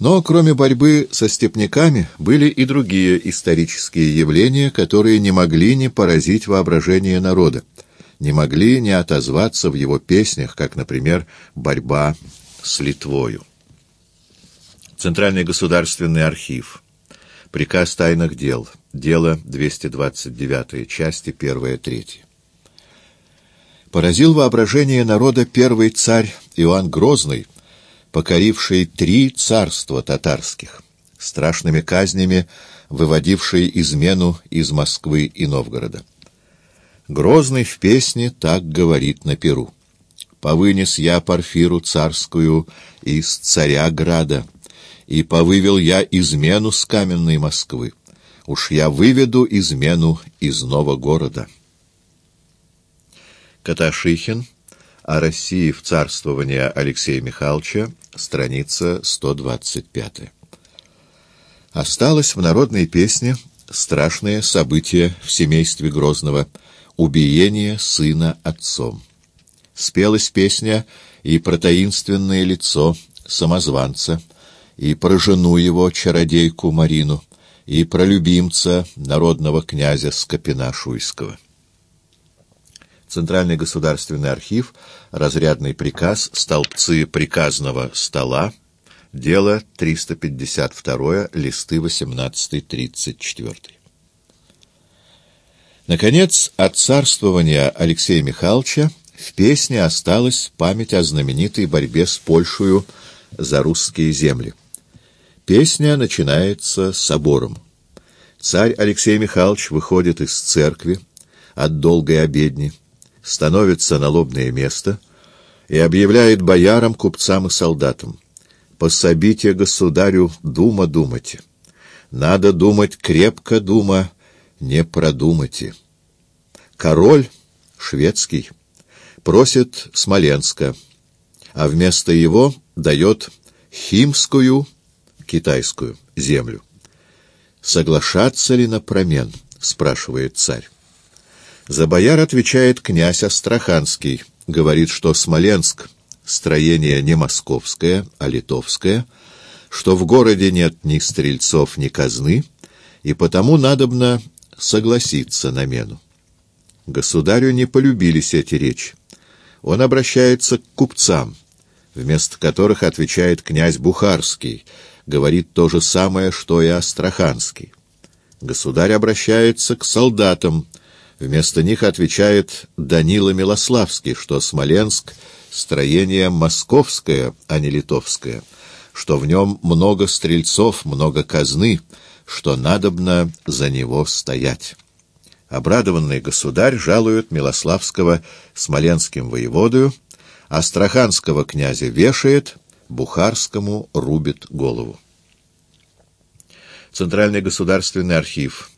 Но кроме борьбы со степняками были и другие исторические явления, которые не могли не поразить воображение народа, не могли не отозваться в его песнях, как, например, борьба с Литвою. Центральный государственный архив. Приказ тайных дел. Дело 229 части 1-3. Поразил воображение народа первый царь Иоанн Грозный, покоривший три царства татарских, страшными казнями выводивший измену из Москвы и Новгорода. Грозный в песне так говорит на перу. «Повынес я парфиру царскую из царя града, и повывел я измену с каменной Москвы. Уж я выведу измену из нового города». Каташихин о России в царствование Алексея Михайловича, страница 125. Осталось в народной песне страшное событие в семействе Грозного — убиение сына отцом. Спелась песня и про таинственное лицо самозванца, и про жену его, чародейку Марину, и про любимца народного князя Скопина Шуйского. Центральный государственный архив, разрядный приказ, столбцы приказного стола, дело 352, листы 18-34. Наконец, от царствования Алексея Михайловича в песне осталась память о знаменитой борьбе с Польшею за русские земли. Песня начинается собором. Царь Алексей Михайлович выходит из церкви от долгой обедни, становится на лобное место и объявляет боярам, купцам и солдатам. «Пособите государю, дума думайте. Надо думать крепко, дума, не продумайте». Король, шведский, просит Смоленска, а вместо его дает Химскую, китайскую, землю. «Соглашаться ли на промен?» — спрашивает царь. За бояр отвечает князь Астраханский, говорит, что Смоленск — строение не московское, а литовское, что в городе нет ни стрельцов, ни казны, и потому надобно согласиться на мену. Государю не полюбились эти речи. Он обращается к купцам, вместо которых отвечает князь Бухарский, говорит то же самое, что и Астраханский. Государь обращается к солдатам, Вместо них отвечает Данила Милославский, что Смоленск — строение московское, а не литовское, что в нем много стрельцов, много казны, что надобно за него стоять. Обрадованный государь жалует Милославского смоленским воеводою, Астраханского князя вешает, Бухарскому рубит голову. Центральный государственный архив.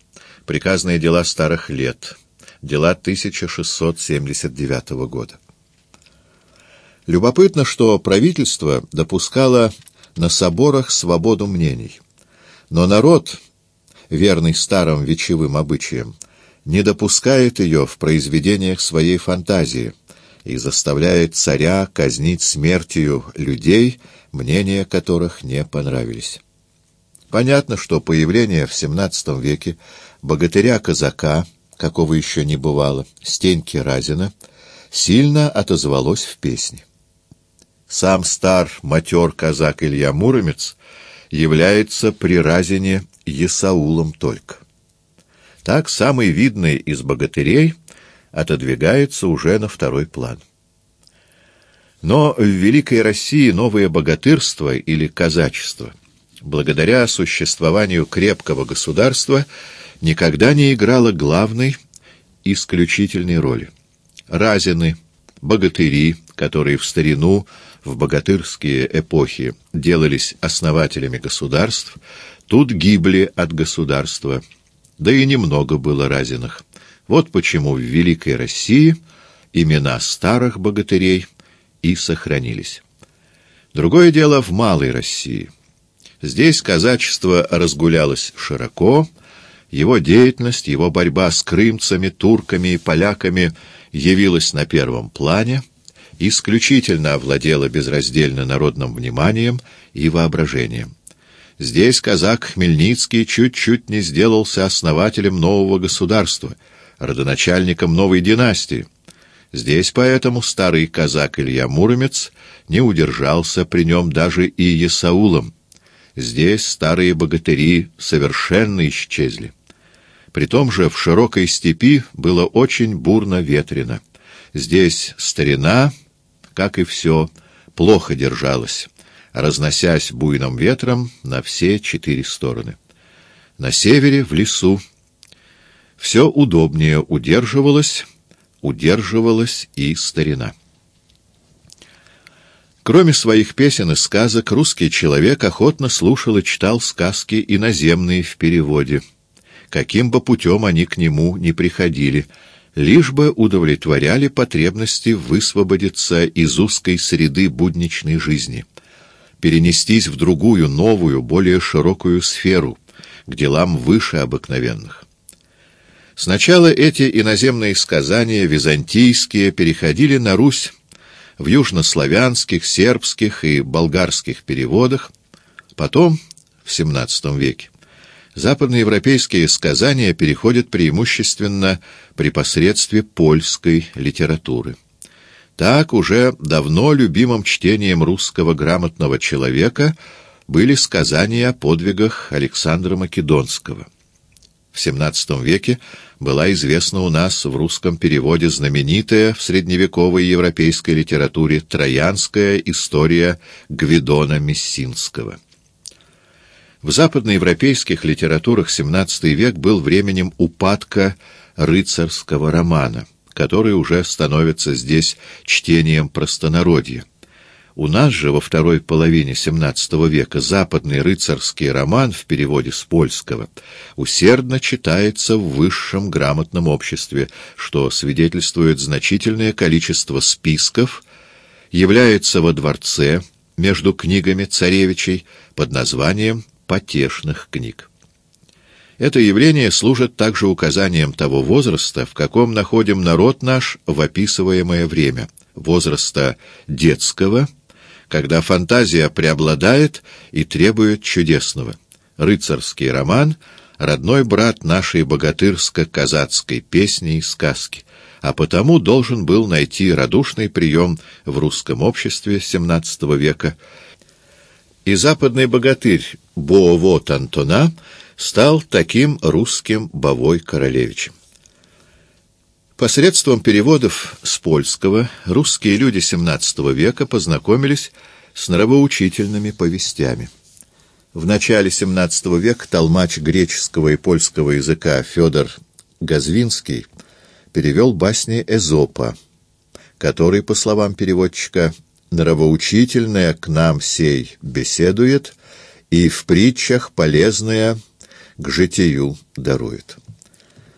Приказные дела старых лет дела 1679 года. Любопытно, что правительство допускало на соборах свободу мнений, но народ, верный старым вечевым обычаям, не допускает ее в произведениях своей фантазии и заставляет царя казнить смертью людей, мнения которых не понравились. Понятно, что появление в XVII веке богатыря-казака какого еще не бывало, Стеньки Разина, сильно отозвалось в песне. Сам стар матер казак Илья Муромец является при Разине Есаулом только. Так самый видный из богатырей отодвигается уже на второй план. Но в Великой России новое богатырство или казачество, благодаря существованию крепкого государства, никогда не играла главной, исключительной роли. Разины, богатыри, которые в старину, в богатырские эпохи делались основателями государств, тут гибли от государства, да и немного было разиных. Вот почему в Великой России имена старых богатырей и сохранились. Другое дело в Малой России. Здесь казачество разгулялось широко, его деятельность, его борьба с крымцами, турками и поляками явилась на первом плане, исключительно овладела безраздельно народным вниманием и воображением. Здесь казак Хмельницкий чуть-чуть не сделался основателем нового государства, родоначальником новой династии. Здесь поэтому старый казак Илья Муромец не удержался при нем даже и Есаулом. Здесь старые богатыри совершенно исчезли. При том же в широкой степи было очень бурно ветрено. Здесь старина, как и все, плохо держалась разносясь буйным ветром на все четыре стороны. На севере, в лесу, все удобнее удерживалось, удерживалась и старина. Кроме своих песен и сказок, русский человек охотно слушал и читал сказки иноземные в переводе. Каким бы путем они к нему не приходили, лишь бы удовлетворяли потребности высвободиться из узкой среды будничной жизни — перенестись в другую, новую, более широкую сферу, к делам выше обыкновенных. Сначала эти иноземные сказания, византийские, переходили на Русь в южнославянских, сербских и болгарских переводах, потом, в XVII веке, западноевропейские сказания переходят преимущественно при посредстве польской литературы. Так уже давно любимым чтением русского грамотного человека были сказания о подвигах Александра Македонского. В XVII веке была известна у нас в русском переводе знаменитая в средневековой европейской литературе троянская история Гвидона Мессинского. В западноевропейских литературах XVII век был временем упадка рыцарского романа — который уже становится здесь чтением простонародья. У нас же во второй половине XVII века западный рыцарский роман в переводе с польского усердно читается в высшем грамотном обществе, что свидетельствует значительное количество списков, является во дворце между книгами царевичей под названием «потешных книг». Это явление служит также указанием того возраста, в каком находим народ наш в описываемое время, возраста детского, когда фантазия преобладает и требует чудесного. Рыцарский роман — родной брат нашей богатырско-казацкой песни и сказки, а потому должен был найти радушный прием в русском обществе XVII века. И западный богатырь Боовот Антона — стал таким русским Бовой Королевичем. Посредством переводов с польского русские люди XVII века познакомились с нравоучительными повестями. В начале XVII века толмач греческого и польского языка Федор Газвинский перевел басни Эзопа, который, по словам переводчика, «нравоучительное к нам сей беседует, и в притчах полезное к житию дарует.